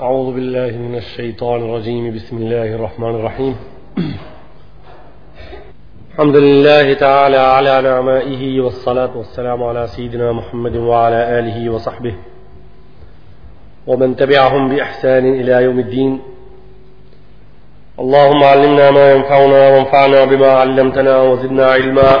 أعوذ بالله من الشيطان الرجيم بسم الله الرحمن الرحيم الحمد لله تعالى على نعمائه والصلاة والسلام على سيدنا محمد وعلى آله وصحبه ومن تبعهم بإحسان إلى يوم الدين اللهم علمنا ما ينفعنا وانفعنا بما علمتنا وزدنا علما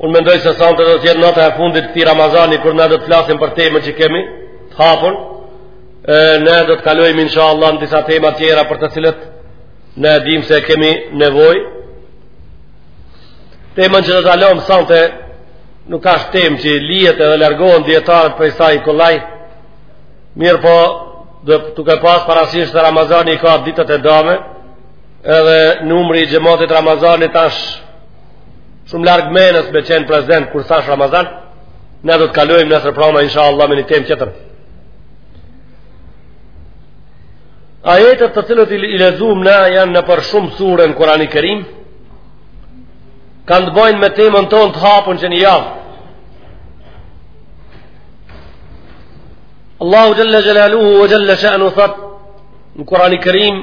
Unë mendoj se sante do të jetë nata e fundit këtij Ramazani kur ne do të flasim për temën që kemi të hapur. E, ne do të kalojmë inshallah në disa tema tjera për të cilat ne e dim se kemi nevojë. Temën që do të lojmë sante nuk është temë që lijet edhe largohen dijetarët prej saj kollaj. Mirëpo, duke pas parasysh se Ramazani i ka ditët e dame, edhe numri i xhematit Ramazani tash Shumë largë mençes me qenë prezent kur thash Ramazan, ne do të kalojmë nesër prama, insha Allah, me një temë tjetër. Ajetet të cilat i lexum na janë nëpër shumë sure në Kurani Kerim, kanë të bojnë me temën tonë të hapun që një javë. Allahu Xhelle Xhelaluhu ue Xhelle Shanuhu thotë në Kurani Kerim,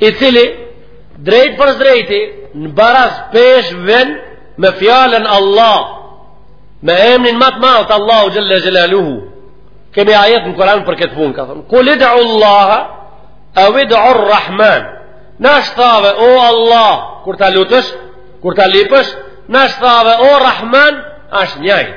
i cili drejtpërsëdrejti në barazpeshë ven me fjalën Allah me emnin ma të madh të Allahu xhelle xhelaluhu kemi ajet në Kuran për këtë punë ka thonë kulid'ullaha evid'ur Rahman në daç thaj o Allah kur ta lutesh kur ta lypesh në daç thaj o Rahman është njajtë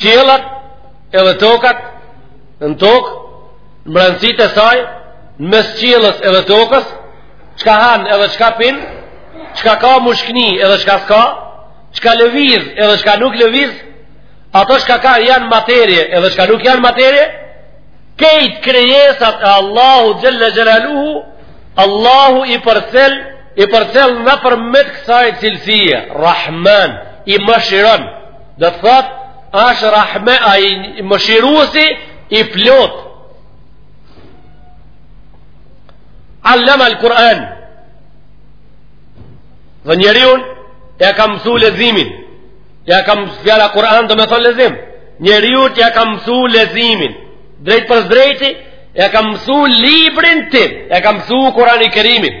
Qiellat edhe tokat në tokë, në mbrendësitë e saj, në mes qiellës edhe tokës, çka hanë edhe çka pinë, çka ka mushkni edhe çka s'ka, çka lëviz edhe çka nuk lëviz, ato çka ka janë materie edhe çka nuk janë materie, krejt krijesat e Allahu xhelle xhelaluhu, Allahu i përcjell, i përcjell nëpërmjet kësaj cilësie, Rahman, i mëshiron, Do të thotë, është Rahman ai mëshiruesi i plot. Allama al-Kur'an. Dhe njeriun ja kam mësu leximin. Ja kam mësu, fjala Kur'an domethonë lexim. Njeriun ja kam mësu leximin. Drejtpërsëdrejti, ja kam mësu librin tim. Ja kam mësu Kurani Kerimin.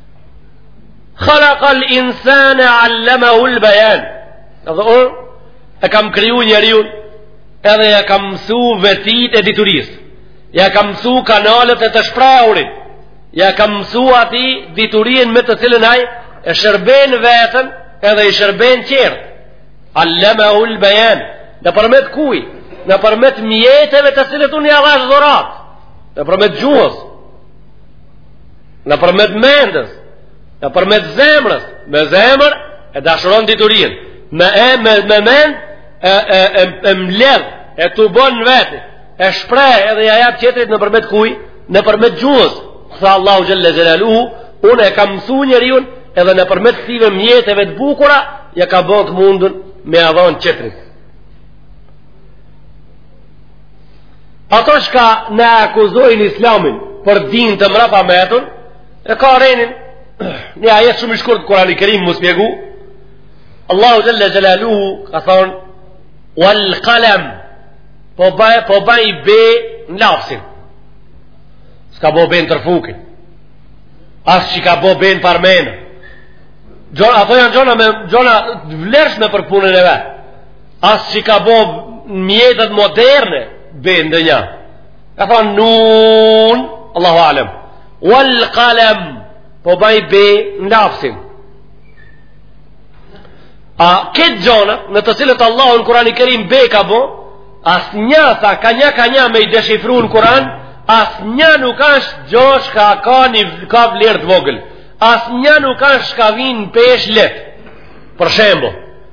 Khalaqal insane allamahul bayan. Do të thotë, e kam kriju njeriun edhe ja kam mësu vetitë e diturisë. Ja kam mësu kanalet e të shprehurit. Ja kam mësu atij diturinë me të cilën ai e shërben veten edhe i shërben tjerët. Allamahul bayan. Nëpërmjet kujt, nëpërmjet mjeteve të cilat unë ja dhash dhuratë, nëpërmjet gjuhës, Nëpërmet mendës, nëpërmet zemrës, me zemër e dashuron diturinë, me e, me, me mend e, e, e, e mledh, e tubon në vete, e shpreh edhe ja jap qetrit nëpërmet kuj, nëpërmet gjuhës, tha Allahu Xhelle Xhelaluhu, unë e kam mësu njeriun edhe nëpërmet këtyve mjeteve të bukura, ja ka bon të mundun me ja dhon qetrit. Ato shka na akuzojnë islamin për din të mrapametun, e ka rrenin, një ajet shumë i shkurt Kurani Kerim m'u spjegu, Allahu Xhelle Xhelaluhu, ka thonë, wal kalem, po baj, po baj be në lapsin, s'ka bo be në tërfukin, as që ka bo be në parmenë, Gjona, ato janë gjona me gjona t'vlershme për punën e vet. As që ka bo në mjetet moderne, be ndonja. Ka than nun, Allahu alem, wal kalem, po baj be në lapsin. A këto gjona, në të cilat Allahu në Kurani Kerim be ka bo, asnjë tha, ka një ka një me i deshifru në Kuran, asnjë nuk ashtë gjo shka ka një ka vlerë të vogël, asnjë nuk ashtë shka vjen n'peshë letë. Për shembull,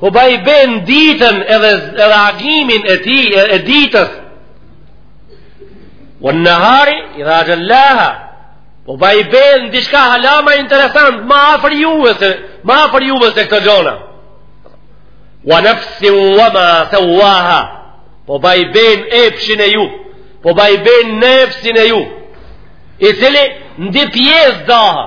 Po baj be n'ditën edhe, edhe agimin e ti e, e ditës. Wen nehari idha xhellaha. Po baj be në dishka hala ma interesant, ma afër juve se, ma afër juve se këto gjona. We nefsin we ma sewwaha. Po baj be n'epshin e juj. Po baj be n'nefsin e juj. I cili në dy pjesë daha.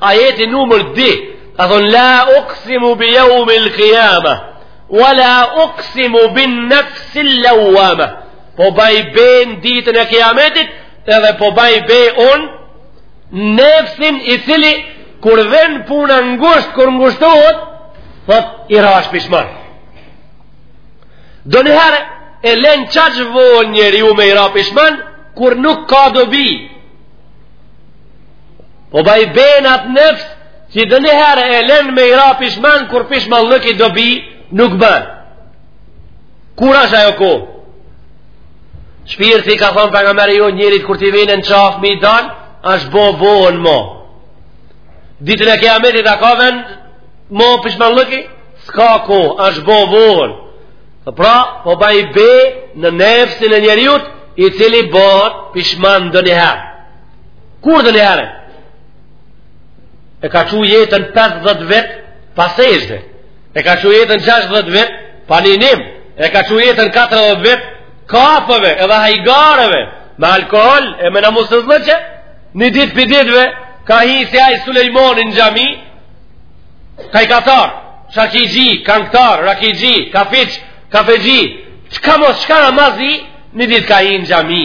Ajeti numër 2, ka thonë la uqsimu bi yawmil qiyamah wala uqsimu bin nafsil lawwama. Po baj be në ditën e kiametit, edhe po baj be në nefsin i cili kur vjen puna ngusht kur ngushtohet, thot po i rash pishman. Donjëherë e len qaq vonë njeriu me i ra pishman, kur nuk ka dobi, Po baj be n'atë nefs që donjëherë e len me i ra pishman, kur pishmanllëki dobi, nuk bën. Kur është ajo kohë? Shpirti ka thonë Pejgamberi jonë, njerit kur t'i vjen në qafë me i dal, është bo vonë mo. Ditën e kiametit a ka ven, mo pishmanllëki? S'ka kohë, është bo vonë. Pra, po baj be në nefsin e njeriut, i cili bon pishman donjëherë. Kur ndonjëherë, e ka çu jetën 50 vit pa sexhde, e ka çu jetën 60 vit pa një nim, e ka çu jetën 40 vit kafeve edhe hajgareve, me alkohol e me namussëzllëqe, një dit prej ditve, ka hi si ai Sulejmani në xhami, ka i katar, shakaxhi, kangtar, rakixhi, kafiq, kafexhi, çka mos, çka në mazi, një dit ka hi në xhami,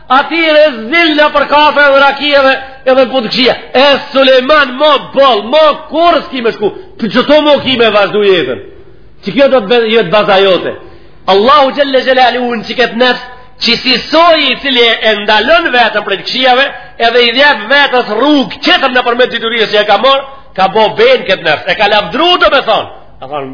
Atyre zilla për kafe dhe rakive edhe punët kshija. E Sulejman mo boll, mo kurr s'ki me shku, qitu mo ki me vazhdu jetën. Që kjo do të jetë baza jote. Allahu xhele xhelaluhu në qikëtë nefs, qisi soji i cili e ndalon veten prej të kshijave, edhe i jep vetes rrugë qetër nëpërmjet diturisë që e ka marrë, ka bo be në këtë nefs, e ka lavdru do me thonë. Ka thonë,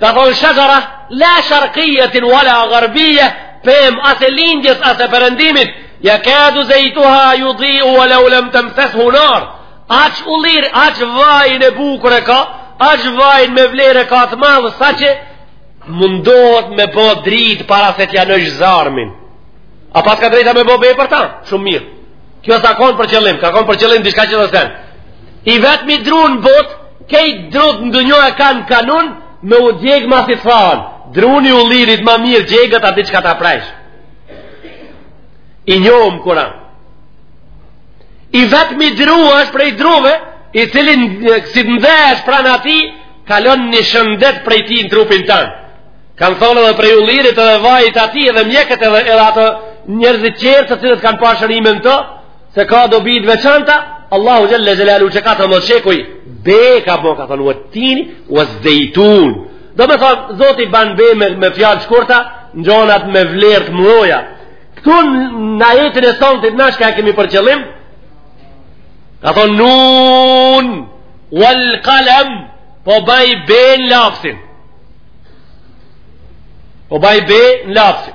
Ka thonë shexhera, la sharkijetin wala garbije, pemë as e lindjes as e perëndimit, jakadu zejtuha judiu wa lau lem temseshu nar, aq ulli, aq vajin e bukur e ka, aq vajin me vlerë e ka të madhe, saqë mundohet me bo dritë para se t'ja ndezsh zjarmin. A paska drejtë me bo be për ta? Shumë mirë. Kjo s'ka konë për qëllim, ka konë për qëllim, diçka qetër sen. I vetmi dru në botë, krejt drutë në dynja e kanë kanun, me u djegë masi të thahen. Druni ullirit ma mirë djeget a di çka, ta prejsh i njomë kur a. I vetmi dru është prej druve, i cili si të nxehesh pranë atij, kalon një shëndet prej tij në trupin tanë. Kanë thonë edhe prej ullirit edhe vajit atij edhe mjekët edhe, edhe ato njerëzit qerë të cilët kanë pa shërime në të, Se ka dobi të veçanta, Allahu Xhele Xhelaluhu qe 14 shekuj, be ka bo, ka thonë, wet-tini, wez-zejtun. Do me thonë, zoti ban be me, me fjalë shkurta, në gjanat me vlerë të mdhaja. Këtu në ajetin e sontit, na çka e kemi për qëllim, ka thonë, nun, wal kalem, po baj be në lapsin. Po baj be në lapsin.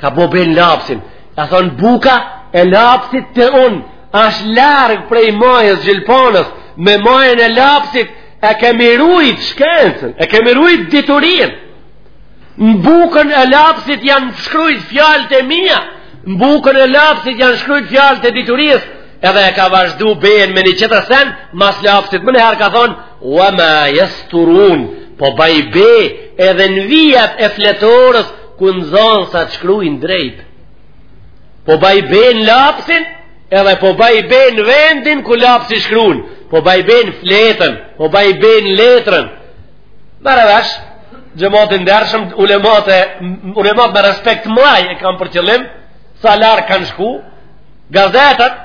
ka bo be në lapsin ka thonë buka e lapsit te unë është larg prej majës gjilponës me majën e lapsit e kemi rujt shkencën e kemi rujt diturin në bukën e lapsit janë shkrujt fjalët e mija në bukën e lapsit janë shkrujt fjalët e diturisë edhe e ka vazhdu benë me një qetër sen, mas lapsit menjëherë ka thonë, wa ma jesturun, po baj be edhe në vijat e fletores, kur nxansat shkrujn drejt, po bajbën lapsin, edhe po bajbën vendin ku lapsi shkrun, po bajbën fletën, po bajbën letrën, merre vesh, xhemat i ndershëm, ulemat e, ulemat me respekt ma e kam për qëllim, sa larë kanë shku, gazetat,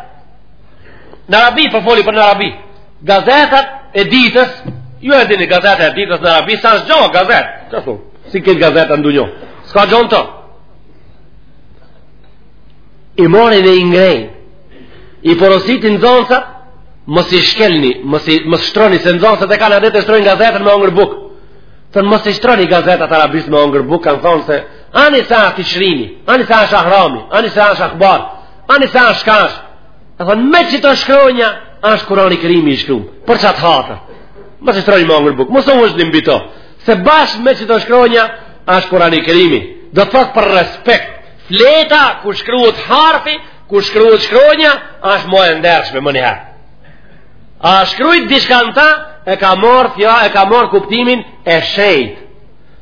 n'Arabi, po foli për n'Arabi, gazetat e ditës, ju e dini gazetat e ditës n'Arabi, sa asht gja gazetat, që thunë, Si këtë gazeta ndonjo. S'ka gjo në të. I marrin dhe i ngrejnë. I porositin nxansat, mos i shkelni, mos i mos shtroni se nxënësit e kanë adet e shtrojnë gazetën me hongër buk. Thon mos i shtroni gazetat arabisht me hongër buk, kanë thonë se ani sa ti shrimi, ani sa është ahrami, ani sa është akbar, ani sa është kash. E thon me qëto shkronja, është Kurani Kerimi shkruar. Për qat hatër. Mos i shtroni me hongër buk, mos e vështillni mbi to. Se bashkë me qëto shkronja, është kurani kerimi. Do të thotë për respekt. Fleta, ku shkruhet harfi, ku shkruhet shkronja, është ma e ndershme, menjëherë. A shkrujt diçka në ta, e ka marr thja, e ka marr kuptimin e shejt.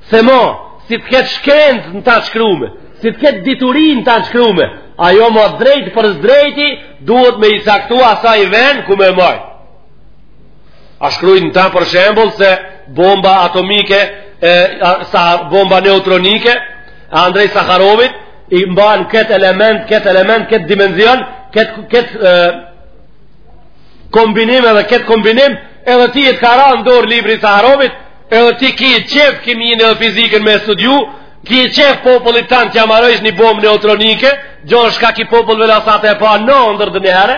Se mo, si të ketë shkenc në ta t'shkrume, si të ketë dituri në ta t'shkrume, ajo mo drejtpërsëdrejti, duhet me i caktu asaj vend ku me majt. A shkrujn në ta për shembull se bomba atomike, e, a, sa bomba neutronike, e Andrej Sakharovit, i mban këtë element, këtë element, këtë dimenzion, këtë, këtë kombinim edhe këtë kombinim, edhe ti e t'ka ra në dorë libri i Sakharovit, edhe ti ki qejf kiminë fizikën me studiu, ki qejf popullit tand t'ia marojsh një bombë neutronike, gjanë çka ki popullve lasate e pa në ndër dë njëherë,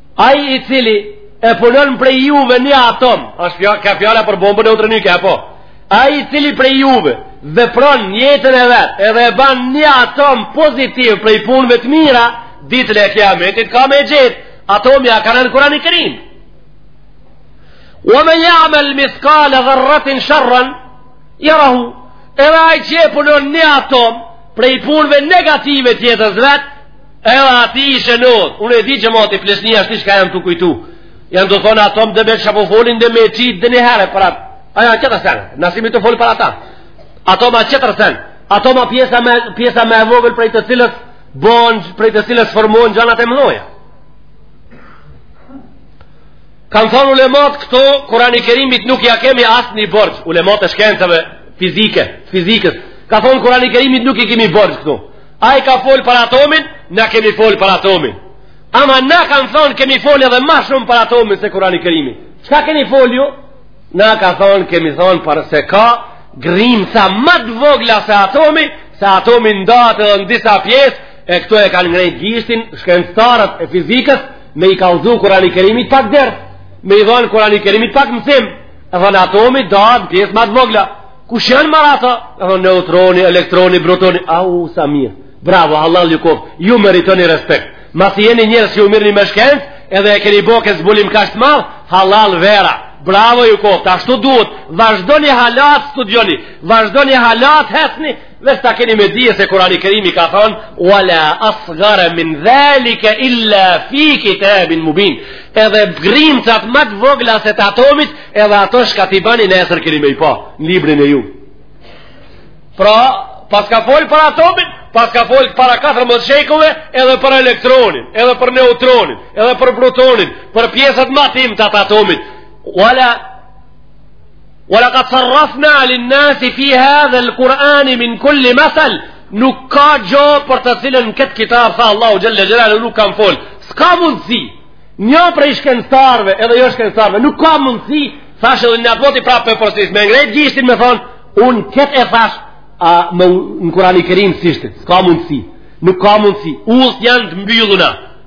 Ai i cili e punon prej juve një atom, është kjo ka fjala për bombën neutronike apo? Ai i cili prej juve vepron jetën e vet, edhe e ban një atom pozitiv prej punëve të mira, ditën e kiametit ka me e gjet, atomi, ka thanë Kur'ani Kerim. Wa man ya'mal mithqala dharratin sharran yarahu. Edhe ai që punon një atom prej punëve negative të jetës vet, Edhe ati i shënohet, unë e di që moti pleqni ashtë që ka jan tu kujtu. Janë tu thonë atom dhe meniherë po folin dhe me qitë dhe një herë për atë. A janë tjetër sen, ne s'jemi tu folë për ata. Atom a tjetër sen, atom a pjesa me, pjesa ma e vogël prej të cilës bon, prej të cilës formohen gjanat e mëdhoja. Kanë thonë ulemat këto, kurani kerimit nuk ja kemi asnjë borxh, ulemat e shkencave fizike, fizikës. Ka thonë kurani kerimit nuk i kemi borxh këto. Ai ka folë për atomin, na kemi folë për atomin. Ama na kanë thonë kemi folë edhe ma shumë për atomin se Kurani Kerimi. Çka keni folë ju? Na ka thonë kemi thonë për se ka grimca ma të vogla se atomi, se atomi ndahet edhe në disa pjesë, e këtu e kanë ngrejt gishtin, shkencëtarët e fizikës, me i kallzu Kurani Kerimit pak ders, me i dhonë Kurani Kerimit pak mësim, e thonë atomi ndahet në pjesë ma të vogla. Kush janë more ata? E thonë neutroni, elektroni, protoni. Au, sa mirë. Bravo, hallall ju koftë. Ju meritoni respekt. Masi jeni njerëz që ju mirni me shkencë, edhe e keni bo këtë zbulim kaq të madh, hallall vera. Bravo ju koftë, ashtu duhet. Vazhdoni hala t'studioni, vazhdoni hala t'hecni, Veç ta keni me dije se Kurani Kerimi ka thonë Wala asgare min dhalike illa fi kitabin mubin Edhe grimcat ma të vogla se të atomit Edhe ato çka t'i bani nesër keni me i pa Në librin e ju Pra, paska folë për atomin Paska folë para 14 shekujve Edhe për elektronin Edhe për neutronin Edhe për protonin Për pjesët ma t'imta të atomit Wala Wa laqad sarrafna lin-nasi fi hadha al-Qur'ani min kulli mathal nuk ka gjo për të cilën në këtë kitab tha Allahu Xhelle Xhelaluhu nuk kam fol s'ka mundësi një prej shkencëtarëve edhe jo shkencëtarëve nuk ka mundësi thash edhe një atë moti prapë po e përsëris me ngrejt gishtin me thonë unë këtë e thash ama në Kurani Kerim s'ishte s'ka mundësi nuk ka mundësi udhët janë të mbylluna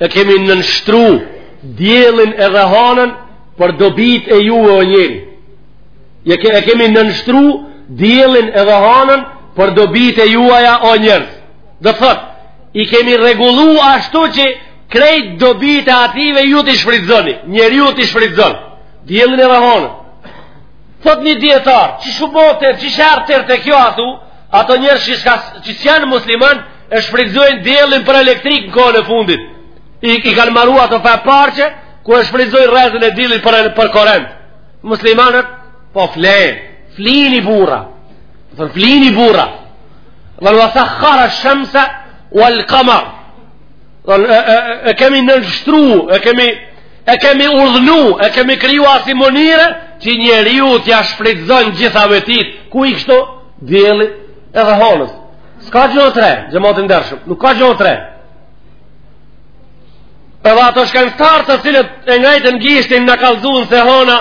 E kemi nënshtru diellin edhe hanën për dobit e juaja o njerëz. E, ke, e kemi nënshtru diellin edhe hanën për dobit e juaja o njerëz. Do thotë, i kemi rregullu ashtu që krejt dobit e atyve ju t'i shfrytzoni. Njeriu t'i shfrytzon. Diellin edhe hanën. Thot një dijetar, që shubote, që shërë tërë të kjo atu, ato njerëz që s'janë musliman, e shfrytzojnë diellin për elektrik në kohën e fundit. I, i kanë maru ato far parqe, ku e shfrytzojnë rrezen e diellit për, për korent. Muslimanët, po flenë, flini burra, thonë flini burra, thonë va sakhara shemse, ual kamar, dhe e, e, e kemi nënshtru, e kemi, e kemi urdhnu, e kemi kriju asi mënyre, që njeriu t'ja shfrytzon gjitha vetit, kujt kështu, diellit, Edhe hanës. S'ka gjë t're, xhemat i ndershëm. Nuk ka gjë t're. Edhe ato shkencëtarë të cilët e ngrejtën gishtin na kallzun se hona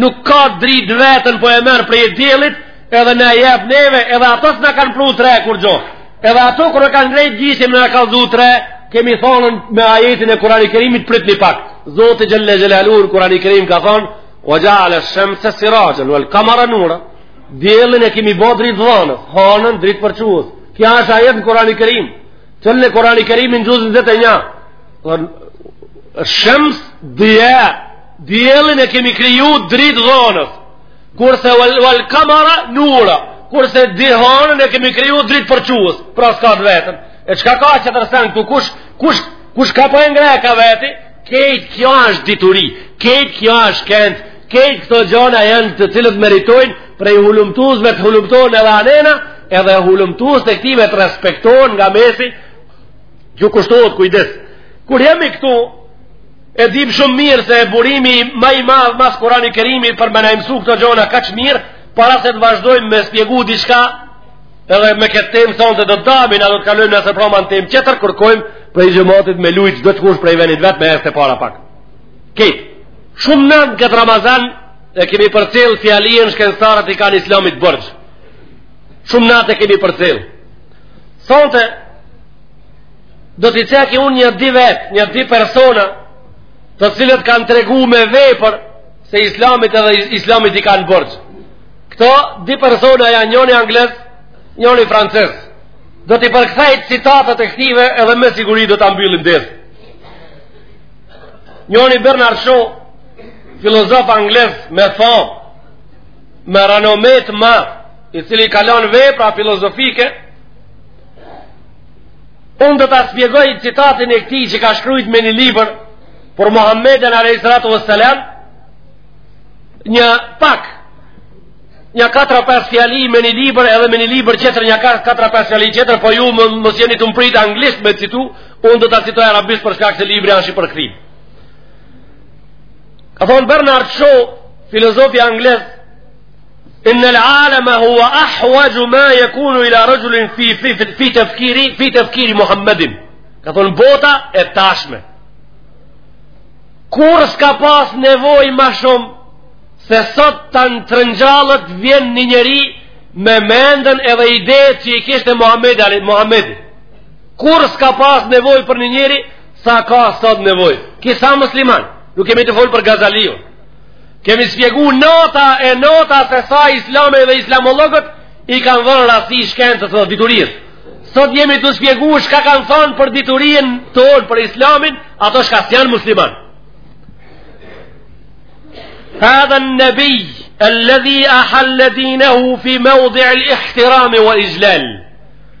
nuk ka dritë të veten po e merr prej diellit edhe na jep neve edhe ato s'na kanë pru t're kurgjo. Edhe ato kur e kanë ngrejt gishtin me kallzu t're, kemi thonë me ajetin e Kurani Kerimit prit një pak. Zoti Xhelle Xhelaluhu n'Kurani Kerim ka thonë, ue xheale shemse siraxhen, uel kamara nura, Diellin e kemi bo dritëdhanës, hanën dritëpërçues. Kja është ajet në Kurani Kerim. Çelne Kurani Kerim në xhuzin zet e nja. Shems dija, diellin e kemi kriju dritëdhanës. Kurse wal kamara nura, kurse di hanën e kemi kriju dritëpërçues. Pra s'ka të vetën. E çka ka qetër sen këtu, kush, kush, kush kah po e ngreh kah veti, kejt kjo është dituri, kejt kjo është këndë, Kejt këto gjona janë të cilat meritojnë prej hulumtuesve të hulumtohen edhe anena, edhe hulumtuesit e këtijve të respektohen nga mesi, ju kushtohet kujdes. Kur jemi këtu, e dim shumë mirë se burimi ma i madhë mas Kurani Kerimit për me na i mësu këto gjona kaq mirë, para se të vazhdojmë me spjegu diçka, edhe me këtë temë sonte do të dahemi, a do të kalojmë nesër proma në temë qetër, kërkojmë prej xhematit me lujtë çdokush prej venit vet me ec para pak. Kejt. Shumë nat në këtë Ramazan e kemi përcjell fjalien shkencëtarët i kanë islamit borxh. Shumë nat e kemi përcjell. Sonte, do t'i ceki unë një di vetë, një di persona, të cilët kanë tregu me vepër se islamit edhe islamit i kanë borxh. Këto di persona janë njëni anglez, njëni francez. Do t'i përkthej citatet e këtijve edhe me siguri do ta mbyllim ders. Njoni Bernard Shaw, filozof anglez me famë, me renome të madh, i cili ka lon vepra filozofike, unë do ta spjegoj citatin e këtij që ka shkrujt me një libër për Mohameden a.s. nja pak, nja 4-5 fjali me një libër edhe me një libër qetër nja 4-5 fjali qetër, po ju mo, mos jeni tu m'pritë anglisht me citu, Unë do ta citoj arabisht për shkak se libri është i përkthym. Ka thonë Bernard Shaw, filozofi anglez, innel alema hua ahuaxhu ma jekunu ila rexhulin fi, fi, fi, fi tefkiri, fi tefkiri Muhammedin. Ka thonë bota e tashme. Kurrë s'ka pas nevoj ma shumë, se sot të na të ringjallet, vjen një njeri me menden edhe idetë që i kishte Muhammedi. Kurrë s'ka pas nevoj për një njeri, sa ka sot nevoj. Ki s'a musliman, nuk jemi tu folë për Gazaliun. Kemi spjegu nata e nata se sa islami dhe islamologët i kanë dhënë randësi shkencës dhe dituries. Sot jemi tu spjegu çka kanë thonë për diturien tonë për islamin, ato çka s'janë musliman. Hadhen-nebij, el-ledhi ehal-le dinehu fi meudil ihtirami wal ixhlal.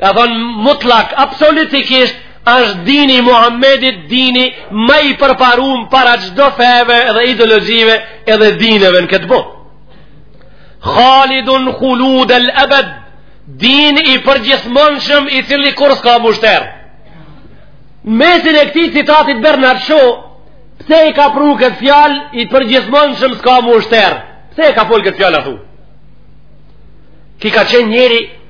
Ka thonë mutlak, absolutikisht, është dini i Muhammedit dini ma i përparum para çdo feve dhe ideologjive edhe dineve në këtë botë. Khalidun khulud el ebed, din i përgjithmonshëm i cili kurrë s'ka m'u shterrë. Në mesin e këtij citatit Bernard Shaw, pse e ka pru këtë fjalë i përgjithmonshëm s'ka m'u shterrë? Pse e ka folë këtë fjalë a thu? Ki ka qenë njeri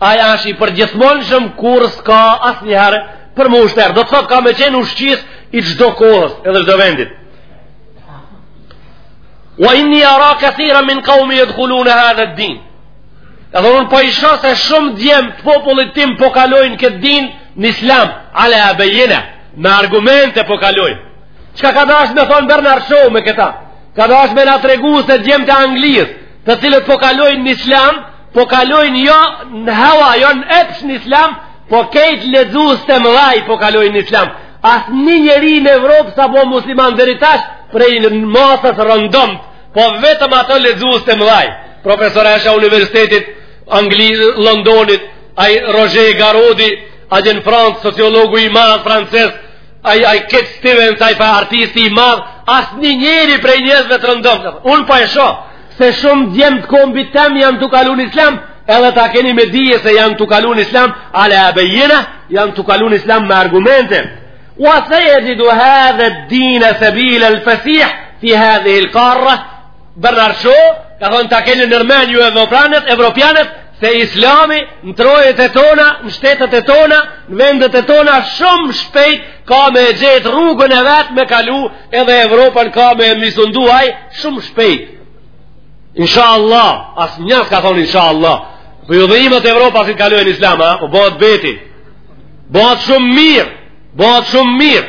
Ai është i përgjithmonshëm kurrë s'ka asnjëherë për me u shterrë. Do të thotë ka me qenë ushqis i çdo kohës edhe çdo vendit. Wa inni ara kethira min kaumi jedhulune hadhe din. Edhe unë po e shoh se shumë djem të popullit tim po kalojnë në këtë din në islam, ala bejjina, me argumente po kalojnë. Çka ka dashtë me thonë Bernard Shaw me këta? Ka dashtë me na tregu se djemtë e Anglisë, të cilët po kalojnë në islam, po kalojnë jo në hawa, jo në epsh në islam, po krejt lexues të mëdhaj po kalojnë në islam. Asnjë njeri në Evropë s'a bo musliman deri tash prej masës rëndomt, po vetëm ata lexues të mëdhaj. Profesor Esha Universitetit, Angli, Londonit, ai Roger Garaudy, atje në Francë, sociologu i madh francez, Ai ai Cat Stevens ai pa artisti i madh, asnjë njeri prej njerëzve të rëndom. Un po e shoh se shumë djem të kombit tem janë tu kalu n'islam, edhe ta keni me dije se janë tu kalu n'islam, ala bejjina, janë tu kalu n'islam me argumente. Wa sejexhidu hadhe dinu sebilel fesih, fi hadhe hil karra, Bernard Shaw ka thonë ta keni n'mend ju evropianet, evropianet se islami në trojet e tona, në shtetet e tona, në vendet e tona shumë shpejt ka me gjetë rrugën e vet me kalu edhe Evropën ka me e sundu ai shumë shpejt. Insha Allah, as një s'ka thonë insha Allah, por po ju dhimet Evropa si të kalojnë n'islam, po bëhet beti, bëhet shumë mirë, bëhet shumë mirë,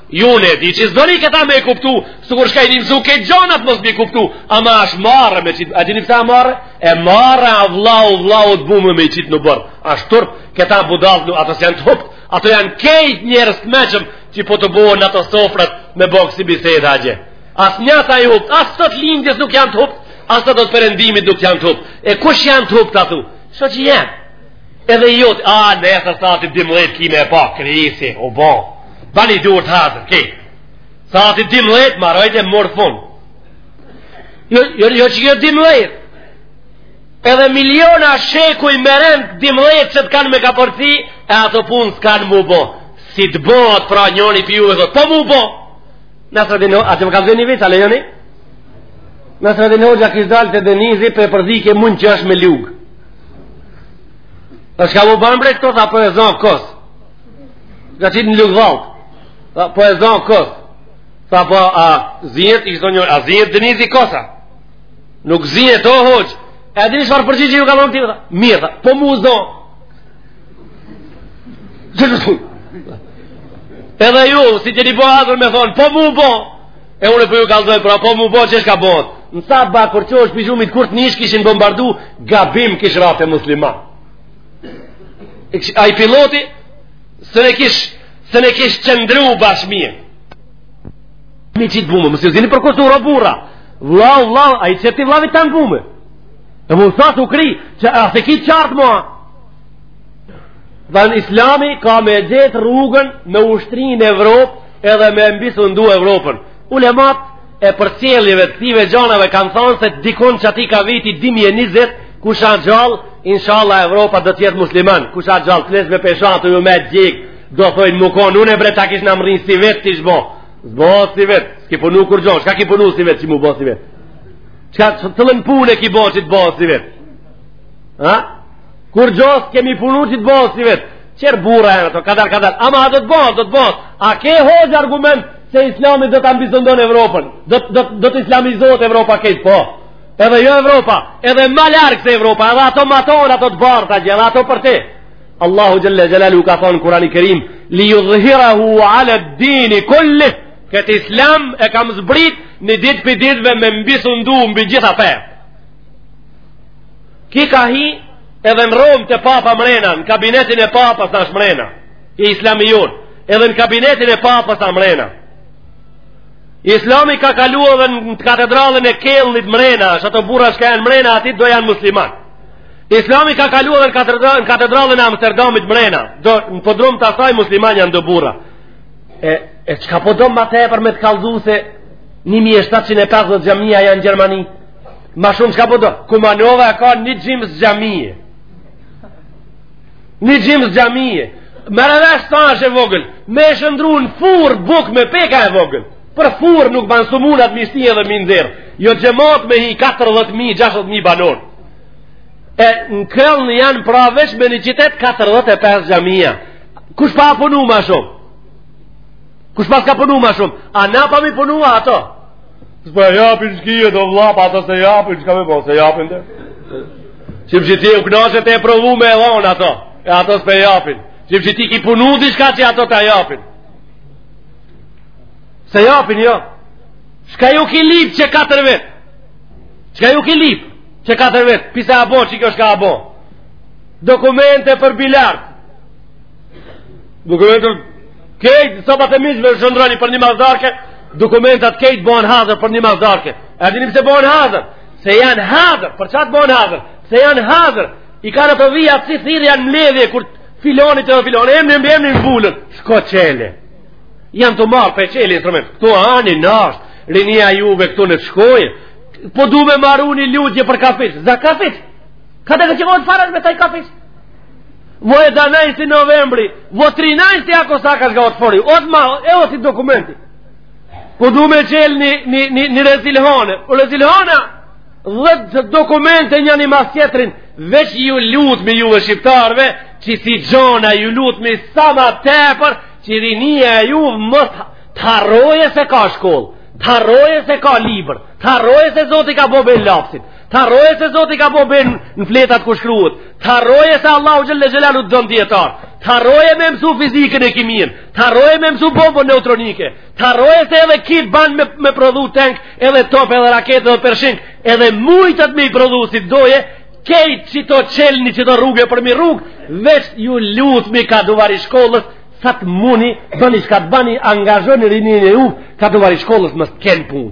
Ju, une di që s'doni këta me e kuptu, sikur çka i një zuke gjonat mos me kuptu, ama është marre me qitë, a dini këta marre? E marre a vllau, vllau të bumë me qitë në bërë, është turp, këta budalë në atës janë të hupt, ato janë krejt njerëz të meçëm që po të bojë në ato sofrat me bukë si bisejt atje. Asnjë s'a i hupt, as të të lindjes nuk janë të hupt, as të të të perëndimit nuk janë të hupt, e kush janë të hupt a thu? Shë që janë? Edhe i jotë, a, në e saati dimlet kemi me e pa, krisi, u bo, boni durt hazër, ke. Saati dimlet, marojt e mur fund. Jo, jo, jo që kjo dimlet. Edhe miliona shekuj me rend dimlet që të kanë me ka përci, e ato punë s'kanë mu bo. Si t'bohet pra njoni pi juve thotë, po mu bo. Nasradin, atë më ka zoni vic, a e njoni? Nasradin Hoxha kish dalë te denizi po përzike mund që është me lugë. Dhe çka mu ba bre këto, tha po e zo kos. Nga qitë në lugë valë. Tha po e zo kos. Tha po a zihet, i thonë, a zihet denizi kos a. Nuk zihet, o hoxhë. E dini çfarë përgjigje ju ka dhonë ktyne. Mirë, tha, po mu zonë. Gjëtë të Edhe ju, si të një bo atëher me thonë, po mu bo. E unë po ju kallzoj pra po mu bo çka bohet. Në sabah kur çohesh pi gjumit kur të nish kishin bombardu gabim kish ra te musliman. Ai piloti se ne kish se ne kish qëndru bash mirë. Mi qit bumë, mos u zini për kusur o burra. Vlla, vlla, ai qeti vllavi tan bumë. E mu sa të kri, që a se ki qartë mua. Dhe në islami ka me gjet rrugën me u shtri në Evropë, Edhe me mbisundu Evropën. Ulemat e përcjellive të këtyve gjanave kanë thonë se dikun qaty ka viti 2020, kush asht gjallë, inshallah Evropa do të jetë musliman, kush asht gjallë, të lesë me peshanë të ju me gjikë, do thojnë më konë, unë e bre ta kishna mrri sivjet të ish bo, s'bo sivjet, s'ki punu kurgjo, çka ki punu sivjet që mu bo sivjet? Çka, cilën punë e ki bo që të bo sivjet? Ha? Kurgjo s'kemi punu që të bo sivjet? Qer burra janë ato, kadal kadal. Ama a do të bëhet, do të bëhet. A ke hoxhë argument se Islami do ta mbisundon Evropën? Do do do të islamizohet Evropa këtë po. Edhe jo Evropa, edhe më larg se Evropa, edhe ato maton ato të bardha edhe ato për ti. Allahu xhelle xhelaluhu ka thon Kurani Kerim, li judhhirahu ala ad-din kulli. Këtë Islam e kam zbrit ni ditë pi ditëve me mbisundu mbi gjitha fe. Ky ka hi edhe në Romë te papa mrena, në kabinetin e papës asht mrena, islami jonë, edhe në kabinetin e papa së ashtë mrena. Islami ka kalu edhe në katedralën e Këlnit mrena, ato burra çka janë mrena, aty do janë musliman. Islami ka kalu edhe në katedralën e Amsterdamit mrena, do në podrum të asaj musliman janë do burra. E, e çka po do ma tepër me të kallzu se 1750 xhamija janë n'Gjermani? Ma shumë çka po do? Kumanova e ka një gjims xhamije. Një gjims xhamije. Merre vesh sa është e vogël. Me e shëndrru në furrë bukë me pjek a e vogël. Për furrë nuk banë s'munet mi shti edhe mi nxjerr. Jo xhemat me hi 40.000, 60.000 banorë. E në Këln janë pra veç me një qytet 45 xhamija. Kush pa punu ma shumë? Kush pas ka punu ma shumë? A na pa mi punu ato? S'po e japin shkijet o vlla, po ata s'e japin, çka me bo, s'e japin de? Qi psi ti u knaqshe te e provu me e lanë ato, e ato s'po e japin. Qi psi ti ki punu dishka që ato ta japin. S'e japin, jo. Çka ju ki lyp që katër vetë? Çka ju ki lyp që katër vetë? Pse u bo që kjo s'ka u bo? Dokumente për bilardë. Dokumentet kejt, sa pa të mizve në qëndroni për një masdarke, dokumentat kejt bëhen hazër për një masdarke. A dini pse bëhen hazër, se janë hazër, për qata bëhen hazër, se janë hazër, i ka në të dhija si thirrë janë mledhje, kur fillon ti fillon, emni, emni, emni, emni, shko çele. Janë të marrë për çele instrument, këtu ani nashtë, rinia e juve këtu në shkojë, po du me maru një lutje për kafiq, za kafiq, ka të këtë që mojtë farën me taj kafiq, Vo jedanaesti novembri, vo trinaesti ako sa ka shka otëfori, otë ma, evo ti dokumenti. Po du me çelë një, një, një, një rezilhane. Po rezilhana, edhe dokumente njani mas tjetërin, veç ju lutmi juve shqiptarve, që si gjona ju lutmi sa ma tepër, që rinia e juve mos të harroje se ka shkollë, të harroje se ka libër, të harroje se zoti ka bo be n'lapsin. Të harroje se Zoti ka bo be në fletat ku shkruhet. Të harroje se Allahu xhelle xhelaluhu don dijetarë. Të harroje me mësu fizikën e kimin. Të harroje me mësu bombën neutronike. Të harroje se edhe ky ban me me prodhu tank, edhe top, edhe raketë, edhe pershin, edhe mujt me i prodhu si doje. Kejt qito çelni qito rrugë e përmi rrugë, veç ju lutmi kah duvari shkollës, sa të muni, bani çka të bani, angazhoni rininë e juj, kah duvari shkollës mos të kenë punë.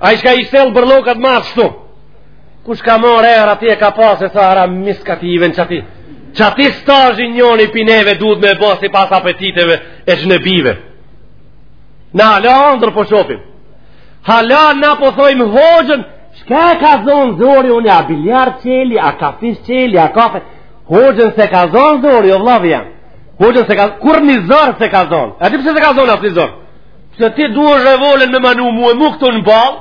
Ai çka i sjell bërllokat ma shtu Kush ka marrë e rrati e ka pas e sa ara mis ka ti i ven qaty Qaty stajin njoni pineve duhet me bo si pas apetiteve e xhnebive Na hala andërr po shofim Hala na po thojmë hoxhën Çka ka zonë zori unë a biljar çeli a kafiq çeli a kafe Hoxhën s'e ka zonë zori o vllavë jem Hoxhën s'e ka kurrnjë zor s'e ka zonë A di pse s'e ka zonë asnjë zor Pse ti duesh revolen me ma nu mu e mu këtu në ball,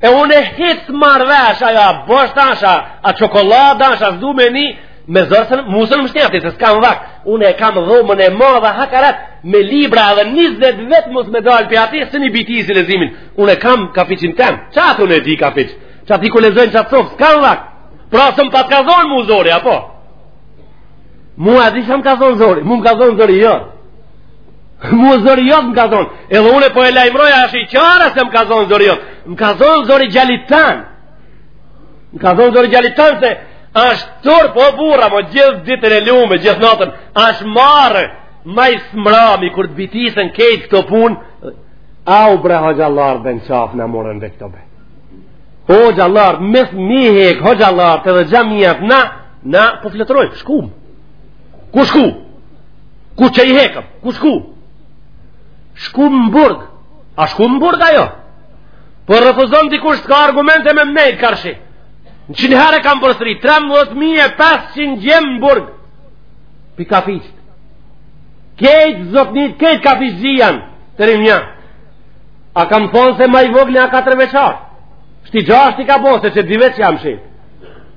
e unë hiç marr vesh, ajo a bosht asht, a çokollatë asht, s'du me ni, me zërësën, musën më shtjati, se s'kam vakt, unë e kam dhomën e madhe hakarat, me libra dhe njizet vetë mos me dalë prej aty, se m'i biti si lezimin, unë e kam kafiqin tem, qatë unë e di kafiq, qaty ku lexoj në qatë sobë, s'kam vakt, pra s'më paska zonë mu zori, apo? Mu e di që më ka zonë zori, mu më ka zonë zori, jo. Mu zori jot më ka zonë, edhe une po e lajmëroj ashiqare se më ka zonë zori jot, më ka zonë zori i gjalit tan, më ka zonë zori i gjalit tan se është turp o burra, mo gjithë ditën e lume, gjithë natën, është marre, ma i smrami, kur të bitisen kejt këto punë, a u bre hoxhallarët në qafë na morën dhe këto be. Hoxhallarë, mes m'i hek hoxhallarët edhe xhamiat, na, na, po fluturojmë, shkumë, ku shkumë? Ku që i hekëm? Ku shkum? Shkum më burg. A shkum më burg a jo? Po refuzon dikush, s'ka argumente me më nejt karshi. Në që njëherë e kam përsërit, 13.500 gjem më burg. Pi kafiqt. Kejt, zotnit, kejt kafiqt zijan. Të rinë një. A kam thonë se ma i vogli a 4 vjeçar. Shti gjashtë i ka bo, se që 2 vjet jam shqit.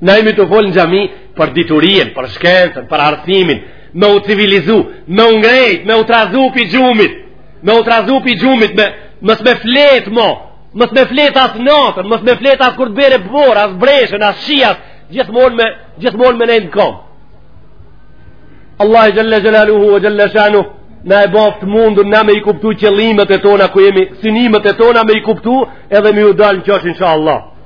Na jemi tu folë në xhami për diturien, për shkencën, për arsimin, me u civilizu, me u ngrejt, me u trazu pi gjumit, me u trazu pi gjumit, me, mos me flet mo, mos me flet as natën, mos me flet as kur të bjerë borë, as breshën, as shi, as, gjithmon me, gjithmon me nejt në kom. Allahu xhel-le xhelaluhu, xhel-le shanuhu, na e baftë mundur, na me i kuptu qëllimet e tona ku jemi, synimet e tona me i kuptu, edhe me ju dalë në qosh, in sha Allah.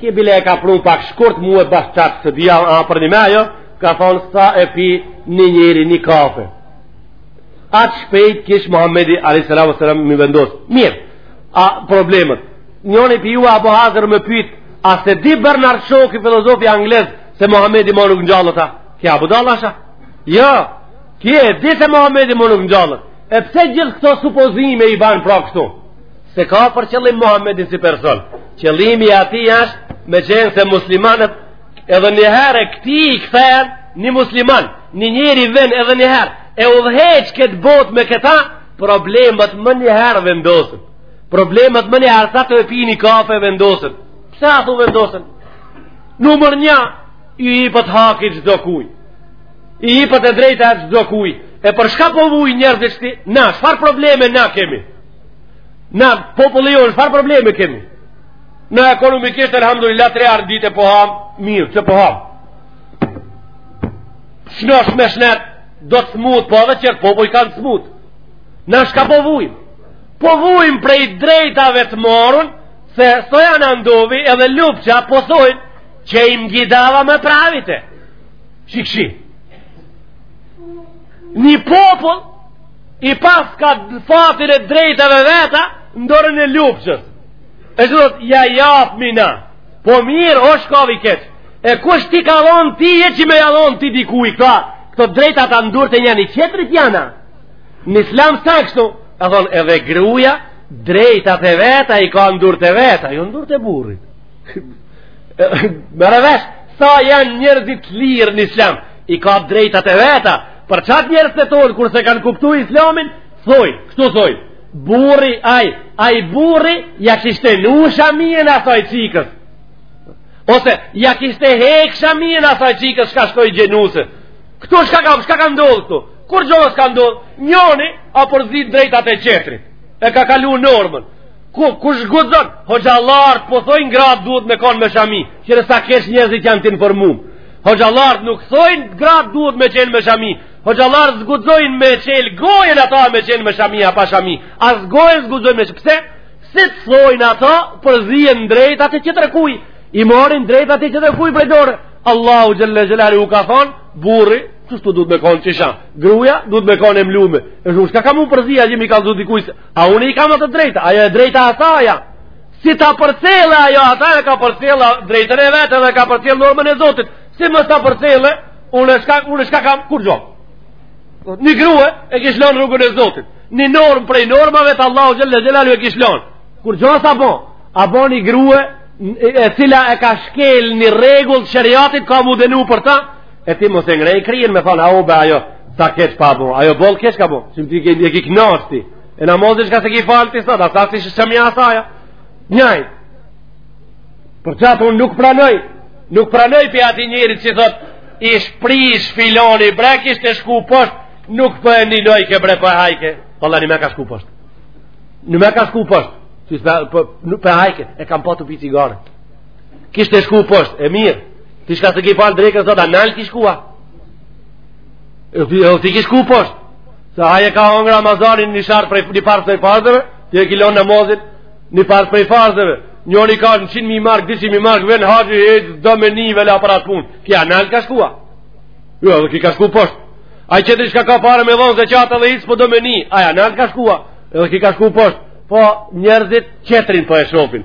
Ki bile e ka pru pak shkurt mu e bash qashtu s'di a për një muaj o, ka thonë sa e pi një njeri një kafe. Aq shpejt kish Muhammedi a.s. m'i vendosë mirë, a, problemet. Njoni pi juve a bo hazër me pytë, a s'e di Bernard Shaw ki filozofi anglez se Muhammedi më nuk ngjallet a? Ki a budalla a? Jo, ki e di se Muhammedi më nuk ngjallet. E pse gjithë këto supozime i banë pra kështu? S'e ka për qëllim Muhammedin si person. Qëllimi i atij është me qenë se muslimanët edhe njëherë këtij i kthehen, një musliman, një njeri vjen edhe njëherë, e udhëheq këtë botë me këta, problemet menjëherë vendosen. Problemet menjëherë sa të e pi një kafe vendosen. Pse a thu vendosen? Numër një, i ipet haki çdo kujt. I ipet e drejta e çdo kujt. E për shka po vuj njerëzit shti? Na, çfarë probleme na kemi? Na, populli jonë, çfarë probleme kemi? Na ekonomikisht alhamdulillah tre herë n'ditë po ham, mirë që po ham. Shnosh me shnet, do të smut, po edhe qerë popuj kanë smut. Na shka po vujmë? Po vujmë prej drejtave të morrun, se soja në ndovi edhe lupqa posojnë qe im gi davame pravite. Shikshi. Një popull i paska fatin e drejtave t'veta n'dorën e Lupçës. E që thotë, ja japmi na. Po mirë, o shka vi keq. E kush t'i ka dhonë ty e që me ja dhonë ti dikuj këta. Këto drejta a n'durë të njoni qetrit janë a. Në islam s'a kështu, e thonë edhe gruja, drejtat e veta i ka n'durë të veta, jo n'durë të burrit. Merre vesh, sa janë njerëzit t'lirë në islam, i ka drejtat e veta, për qata njerëzit e tonë, kur s'e kanë kuptu islamin, thoi, kështu thoi, burri, aj, aj burri, ja kishte vnu shamien asaj qikës, ose ja kishte hek shamien asaj qikës, shka shkoj gjenuse, këtu shka ka, shka ka ndodhë këtu, kurgjo s'ka ndodhë, njoni a përzi n'drejtat e qetrit, e ka kalu normën, Ku, kush guxon? Hoxhallarët po thojnë gratë duhet me konë me shami, që në sa keq njerëzit janë të informu. Hoxhallarët nuk thojnë gratë duhet me qenë me shami. Hoxhallarët s'guxojnë me çelë gojën ata me qenë me shami, a pa shami. As gojën s'guxojnë me shami. Pse? Se të thojnë ata, përzihen n'drejtat e qetërkuj. I marrin drejtat e qetërkuj për dore. Allahu xhelle xhelaluhu ka thonë, burri, qështu duhet me konë qisha. Gruja, duhet me konë e mlume. E unë, shka kam m'u përzi, a jemi ka zot dikujt. A unë i kam atë drejta, ajo e drejta asaja, si ta përcjell ajo ata e ka përcjell drejtën e vetë dhe ka përcjell normën e Zotit, si mos ta përcjell, unë e shka, unë e shka kam kurgjo. Një grue e kish lonë rrugën e Zotit, një normë prej normave të Allahu Xhelle Xhelaluhu e kish lonë, kurgjo s'a bo, apo një grue e cila e ka shkel një rregull t'sheriatit ka m'u denu për ta, E ti mos e ngre kryen me thonë, a o be ajo, sa keq pa bo, ajo boll keq ka bo, që më ti ke një kik nashti, e namaz shka s'e ki falë ti sot, a s'a si shamia asaja, njaj, për qata unë nuk pranoj, nuk pranoj prej atij njeri që thot, ish prish filoni, bre kishte shku posht, nuk po e ninojke bre për po hajke, vallah po njimend ka shku posht, njimend ka shku posht, që po, po, po hajke, e kam pa tu pi cigare, kishte shku poshtë, e mirë, ti shka s'e ki falë drekën, sot a nalt ki shku a, e ti, e, ti ki shku poshtë, se ai e ka hongër Ramazanin një shartë prej një farz prej farzeve, ti e ki lon namazin një farz prej farzeve, njoni ka njëqind mi markë, dyqind mi markë, venë haxhë e do me ble aparat punë, ky a nalt ka shku a, jo, dhe ky ka shku poshtë, ai qetri shka ka pare me dhonë zeqatë dhe hiç s'po do me ni, a ja nalt ka shku a, edhe ky ka shku poshtë, po njerëzit qetrin po e shofin,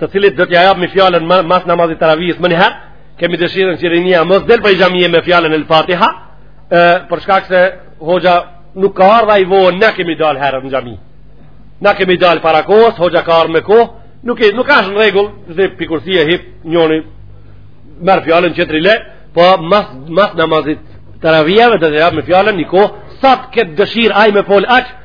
të cilit do t'ja japim fjalën më, mas namazit teravisë menjëherë, kemi dëshirën që rinia mos del prej xhamie me fjalën el fatiha, e, për shkak se hoxha nuk ka ardh ai vonë, ne kemi dal herët në xhami. Ne kemi dal para kohës, hoxha ka ardhë me kohë, nuk, e, nuk ashtë në rregull, dhe pikursi e hip njoni, merr fjalën që të rile, po mas, mas namazit teravive do t'ja japim fjalën një kohë, sa të ketë dëshirë ai me fol aq,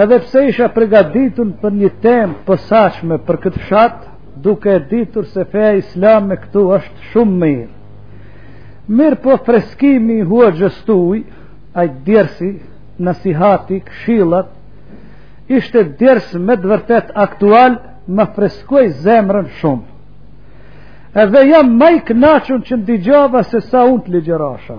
Edhe pse isha pregaditun për një temë të posaçme për këtë fshat, duke e ditur se feja islame këtu është shumë mirë. Mirëpo freskimi i hoxhës tuj, ai dersi, nasihati, këshilat, ishte ders me të vërtetë aktual, ma freskoi zemrën shumë. Edhe jam ma i kënaqun që ndigjava se sa unë të ligjërojsha.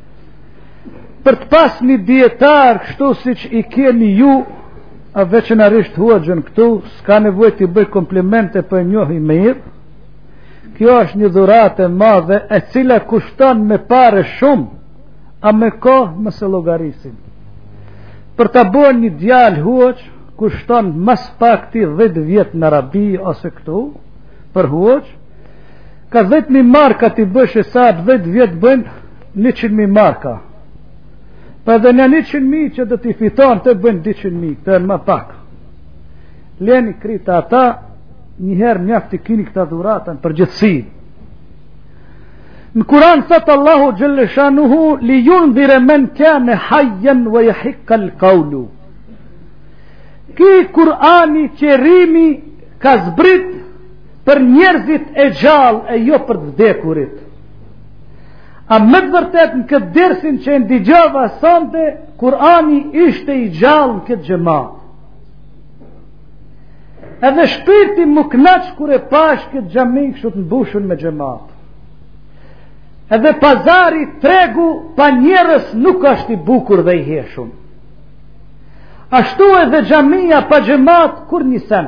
për të pas një dijetar kështu siç i keni ju e veçanërisht hoxhën këtu s'ka nevojë t'i bëj komplimente po e njihni mirë kjo është një dhuratë e madhe e cila kushton me pare shumë a me kohë mos e llogarisim për ta bo një djalë hoxhë kushton ma s'pakti 10 vjet në Arabi ose këtu për hoxhë Ka 10.000 marka t'i bësh e sa 10 vjet bëjnë 100.000 marka. Po dhe një 100.000 që do t'i fiton të bëjnë 200.000, të e më pak. Leni krita ata, njëherë mjaft t'i kini këta dhuratën për gjithësi. Në kuran thëtë Allahu xhel-le shanuhu, li jundhire men kane hajjen ve jehikkal kaulu. Ky Kurani Qerimi ka zbrit Për njerëzit e gjallë e jo për të vdekurit. A me të vërtetë në këtë dersin që e ndigjova sonte, Kurani ishte i gjallë në këtë xhemat. Edhe shpirti m'u knaq kur e pashë këtë xhami kështu të mbushun me xhemat. Edhe pazari tregu pa njerëz nuk është i bukur dhe i hijshëm. Ashtu edhe xhamia pa xhemat kur nisen.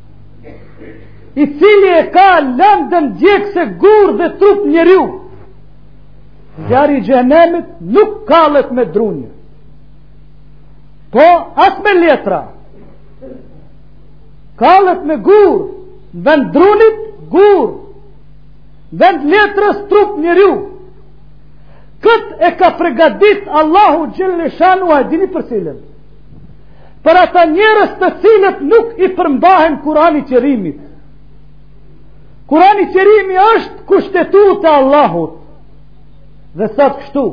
i cili e ka lëndën djegëse gurë dhe trup njeriu. Zjarri i xhehenemit nuk kallet me drunjë, po as me letra, kallet me gurë, në vend drunit, gurë, në vend letrës trup njeriu. Këtë e ka pregadit Allahu xhel-le shanuhu a dini për cilën. për ata njerëz të cilët nuk i përmbahen Kurani Qerimit. Kurani Qerimi është kushtetutë e Allahut. Dhe thotë kështu,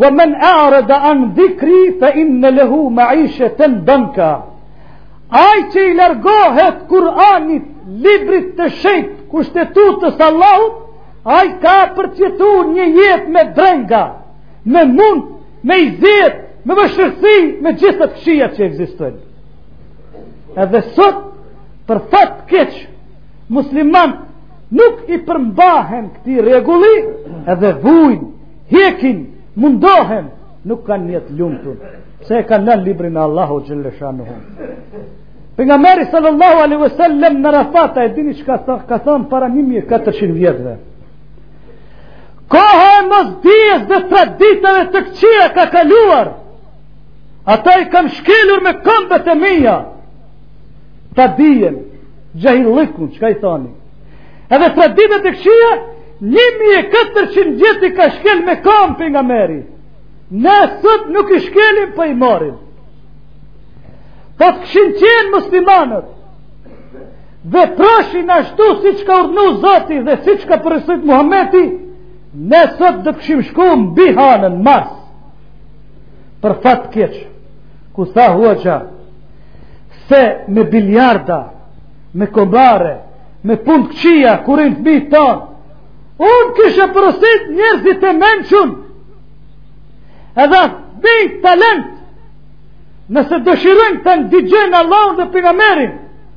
ve men arada an dhikri, fe inne lehu maisheten danka. Ai që i largohet kuranit, librit të shejt, kushtetutës së Allahut, ai ka për t'jetu një jetë me brenga, me mund Me ezijet, me vështirësi, me gjitha të këqijat që ekzistojnë. Edhe sot, për fat të keq, muslimanët nuk i përmbahen këtij rregulli, edhe vujnë, hjekin, mundohen, nuk kanë jetë t'lumtun, pse e kanë lanë librin e Allahut xhel-le shanuhu. Pejgamberi sallallahu alaihi wasallam në Arafat a e dini ç'ka thonë para 1400 vjetëve. Koha e mosdijes dhe traditave të këqija ka kaluar. Ata i kam shkelur me këmbët e mija. Padijen, xhahillëkun, çka i thoni. Edhe traditat e këqija, 1400 vjet i ka shkel me këmbë Pejgamberi. Ne sot nuk i shkelim por po i marrim. Po të kishin qenë muslimanët, Veproshin ashtu siç ka urdhnu Zoti dhe siç ka porosit Muhammedi, ne sot do të kishim shku mbi Hanën, Mars. Për fat të keq, kur tha hoxha, se me biljarda, me kumare, me punë t'këqija, kurin fmijt tanë, unë kisha porosit njerëzit e mençun, edhe fmi talent, nëse dëshirojnë ta ndëgjojnë Allahun dhe Pejgamberin,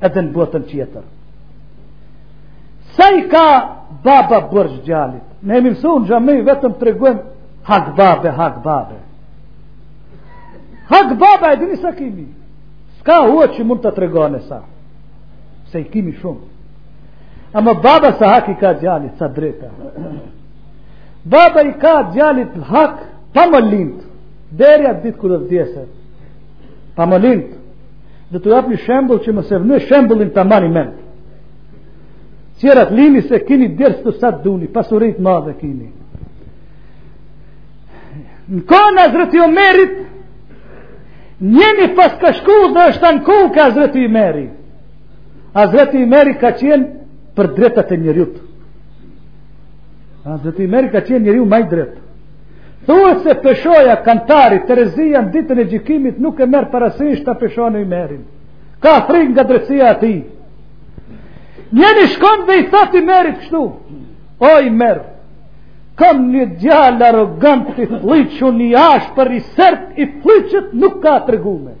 edhe në botën tjetër. Sa i ka baba borxh djalit? Ne jemi mësu në xhami vetëm tregojmë hak babe, hak babe. Hak babe a e dini sa kimi. S'ka hoxhë që mund ta tregon sa. Pse i kimi shumë. Ama baba sa hak i ka djalit, sa dreta. Baba i ka djalit hak pa mos lind. Deri atë ditë kur do vdesë. Pa mos lind. Do t'ju jap një shembull që mos vonoj, shembullin ta mani mend. Tjerat lini se kini ders këtu sa të duni, pasuri t'madhe kini. Në kohën e Hazreti Omerit, njëni paska shku dhe është anku ke Hazreti Omeri. Hazreti Omeri ka qenë për dretat e njeriut. Hazreti Omeri ka qenë njeriu ma i dretë. Thuhet se peshoja kantari terezia në ditën e gjykimit nuk e merr parasysh ta peshon Ymerin. Ka frikë nga drejtësia e tij. Njëni shkon dhe i thotë Ymerit kështu: "O Ymer, kam një djalë arrogant i flliqun i ashpër i sert i flliqët nuk ka tregume.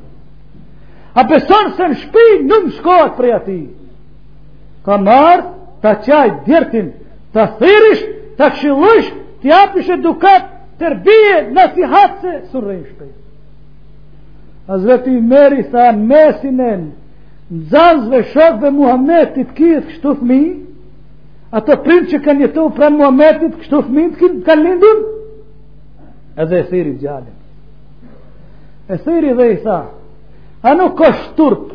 A beson se në shpi nuk shkohet prej atij?" kam ardhë ta qaj dertin ta thirrish ta kshillojsh t'i japish edukatë terbije nasihat se s'rri në shpi Hazreti Ymeri tha në mesin e nxansve shokve të Muhammedit të ketë kështu fëmi ata prind që kanë jetu pranë Muhammedit kështu fëmi të kenë lindun edhe e thirri djalin e thirri dhe i tha a nuk është turp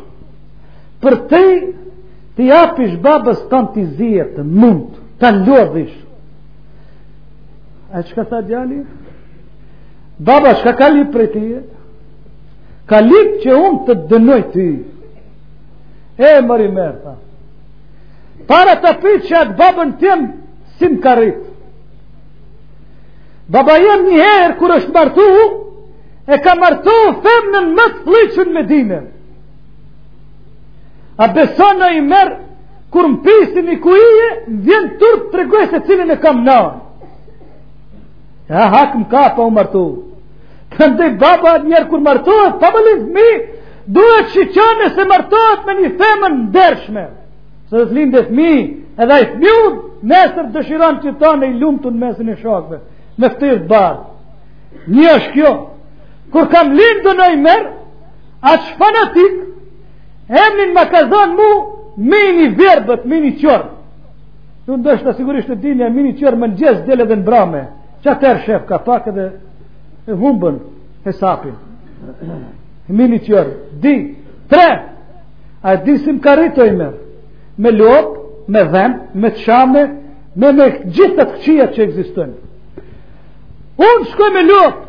Për ty t'i japish babës tan ezijet, mund, ta lodhish. A çka tha djali? Baba, çka ka lyp prej teje? Ka lyp që unë të dënoj ti. E, mor Ymer, tha. Para ta pyetshe atë babën tim, si më ka rritë. Baba jem njëherë kur është martu, e ka martu femnën më të flliqun në Medine. A beson o Ymer, kur më pyesin i kujt je, më vjen turp të tregoj se cilën e kam nanë. E hak më ka pa u martu. Prandej baba njëherë kur martohet, pa m'u lindë fmi, duhet të shiqon se martohet me një femën të ndershme. Se do të lindë fmi, edhe ai fmiu nesër dëshiron që të jetë i lumtun në mesin e shokve, me fytyrë të bardhë. Një është kjo, kur kam lindë o Ymer, Aq fanatik, emnin më ka zonë mu, mini i verbët, mini qorr. Ju ndoshta sigurisht e dini, mini qorr në mëngjes del edhe në mbramje. Qatëherë shef ka pak edhe e humbën hesapin. Mini qorr, dy, tre, a e di si më ka rritë o Ymer, me lopë, me dhen, me të shame, me me gjithë të këqijat që egzistojnë. Unë shkoj me lopë,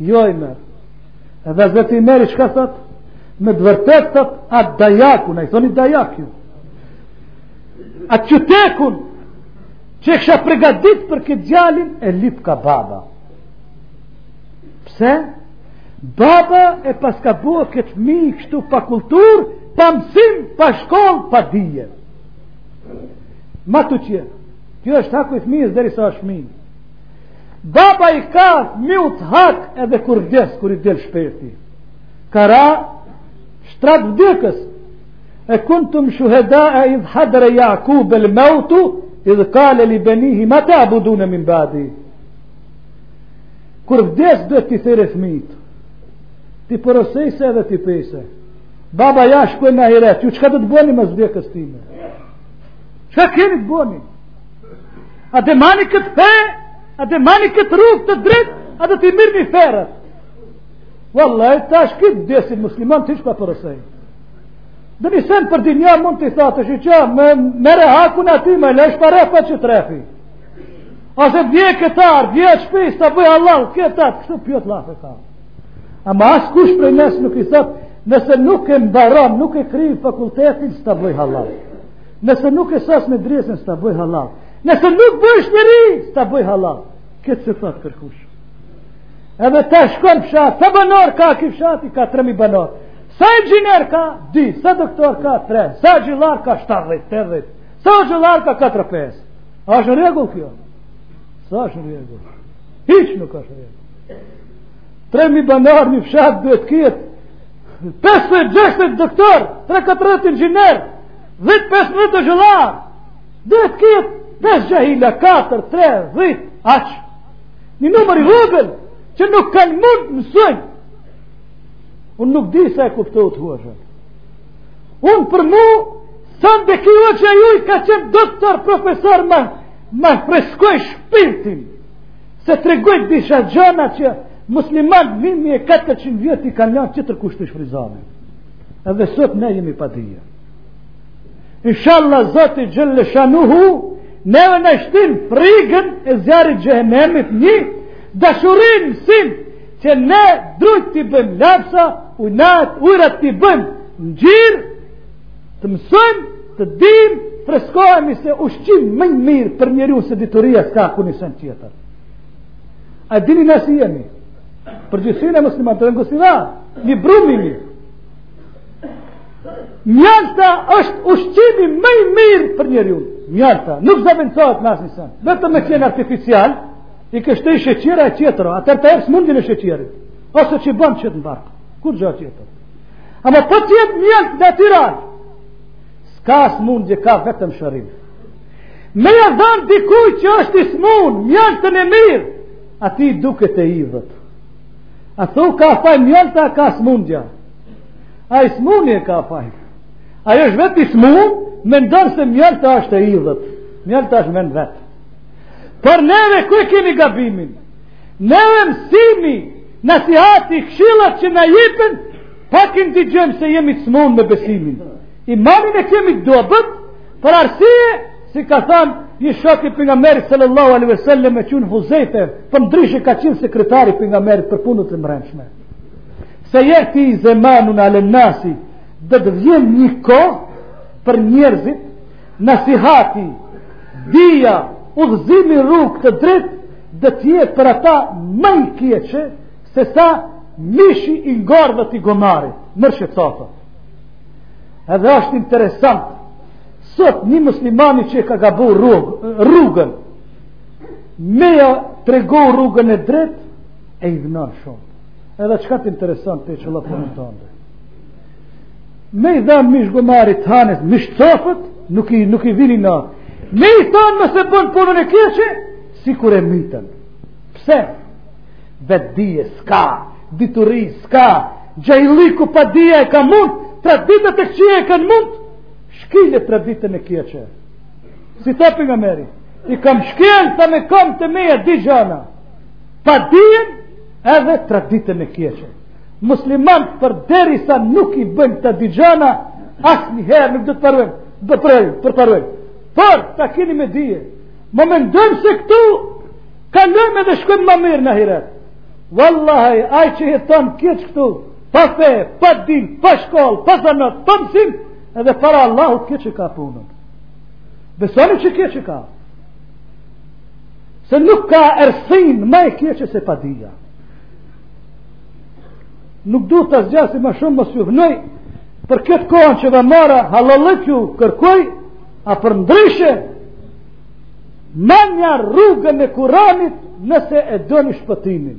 o Ymer. Edhe hazreti Ymeri çka thot? Me të vërtetë thot atë dajakun, a i thoni dajak ju. Atë qytekun, që e kisha pregadit për këtë djalin, e lypka baba. Pse? Baba e paska bo këtë fmi kështu pa kulturë, pa mësim, pa shkollë, pa dije. Ma tutje, kjo është haku i fëmijës derisa është fëmijë. Baba e ka fmiun te hak edhe kur vdes, kur i del shpirti. Ka ra n'shtrat t'vdekjes. Em kuntum shuhedae idh hadare Jakube el-meutu, idh kale li benihi, ma ta'budune min ba'di. Kur vdes dhet t'i thirre fmit, t'i porosise dhe t'i pyse. Baba ja shkoi në ahiret, ju çka do të boni mas vdekjes time? Çka keni të boni? A do e mani këtë fe, a do e mani këtë rrugë të drejtë, a do t'i mirë një ferë. Valla, e tash kta desin muslimant hiç pa porosi. Dhe një sen për dinja mund t'i thatë, shqyq me mere hakun ati me lësh pa refa që trefi. A se shet kët arë, shet shpin s'ta bëj hallall, këta, kështu plot llafe ka. Ama askush prej nesh nuk i thatë, nëse nuk e mbaron, nuk e kry fakultetin, s'ta bëj hallall. Nëse nuk e sos medresën, s'ta bëj hallall. Nëse nuk bëhesh njeri, s'ta bëj hallall. Këtë s'e thot kërkush. Edhe tash shkon n'fshat, sa banor ka ki fshati, ka 3.000 banor. Sa inxhinier ka, dy, sa doktor ka, 3, sa xhahila ka, 70, 80, sa hoxhallar ka, 4, 5. A është në rregull kjo? S'është në rregull. Hiç nuk është në rregull. 3.000 banor një fshat duhet t'ketë, 5-6 doktor, 3-4 inxhinier, Dhit pesmet hoxhallar Dhe të ket Pes xhahila 4, 3, 10 Aq Një numër i vogël Që nuk kanë mund me msoj Unë nuk di se e kuptut hoxhë Unë për mu Seni kjo që ai ka qenë doktor profesor ma, ma freskoi shpirtin Se tregoi disa gjana që Muslimant 1400 vjetë i kanë lanë që tjetërkush t'i shfrytzanë Edhe sot ne jemi pa dije. Inshallah Zoti Xhelle Shanuhu neve na shtin frigën e zjarrit xhehenemit një dashuri n'mësim që ne drujt t'i bojmë lapsa ujnat, ujërat t'i bojmë ngjyrë të msojmë të dim freskohemi se ushqim më mirë për njeriun se dituria s'ka kurnji sen tjetër a dini ne si jemi Përgjithësi ne muslimant e ngjeshim një brum një. Mjalta është ushqimi më i mirë për njeriun. Mjalta, nuk zavendësohet me asnjë sen. Vetëm me qenë artificial, i kesh shti sheqera e tjera, atëher të jep smundjen e sheqerit. Ose që t'bën keq në bark. Kurgja tjetër? Ama po të jetë mjaltë natyral, s'ka smundje ka vetëm shërim. Me e dhanë dikuj që është i smun, mjaltën e mirë, Atij i duket e idhët. A thu ka faj mjalta, ka smundja. Ai i smuni e ka faj. Ai është vetë i smun, mendon se mjalta është e idhët. Mjalta është në vend të vet. Por neve ku e kemi gabimin? Neve mësimi, nasihati, këshillat që na jipen, pak i ndëgjojmë se jemi të smun me besimin. Imanin e kemi të dobët, për arsye, Si ka thënë një shok i pejgamberit sallallahu alaihi wasallam e qujn Huzejfe, po ndryshe ka qenë sekretari i pejgamberit për punët e mbrendshme. Sejeti zemanun alen nasi, do të vjen një kohë për njerëzit, nasihati, dija, udhëzimi rrugë të drejt, do të jetë për ata ma i kjeqe, se sa mishi i ngordhët i gomarit, mërshë e coftë. Edhe është interesant, Sot një muslimani që e ka gabu rrugën, me ja tregu rrugën e drejt, e idhnon shumë. Edhe çka të intereson ty e qëllë punën tënde. Me i dhanë mish gomarit hanës, mish cofët, nuk i, nuk i vjen inat. Me i thanë mos e bën punën e keqe, sikur e mytën. Pse? Vetë dije s'ka, dituri s'ka, xhahilliku, padija e ka mund, traditat e këqija e kanë mund, Shkile traditën e keqe. Si tha pejgamberi. I kam shkel, tha, me kam të mia dy gjana. Padijen edhe traditën e keqe. Muslimanët përderisa nuk i bëjmë këto dy gjana, asnjëherë nuk do të për, përparojmë. Por, ta kini me dije. Na mendojmë se këtu kalojmë edhe shkojmë ma mirë në ahiret. Vallahi, ai që jeton kjeq këtu, pa fe, pa din, pa shkollë, pa zanat, pa mësim, edhe para Allahut kjeq e ka punën. Besoni që kjeq e ka. Se nuk ka ersin ma e kjeqe se padija. Nuk du ta zgjasi ma shumë mos ju vonoj, për këtë kohën që e mora hallallëk ju kërkoj, a përndryshe, manie rrugën e Kuranit nëse e doni shpëtimin.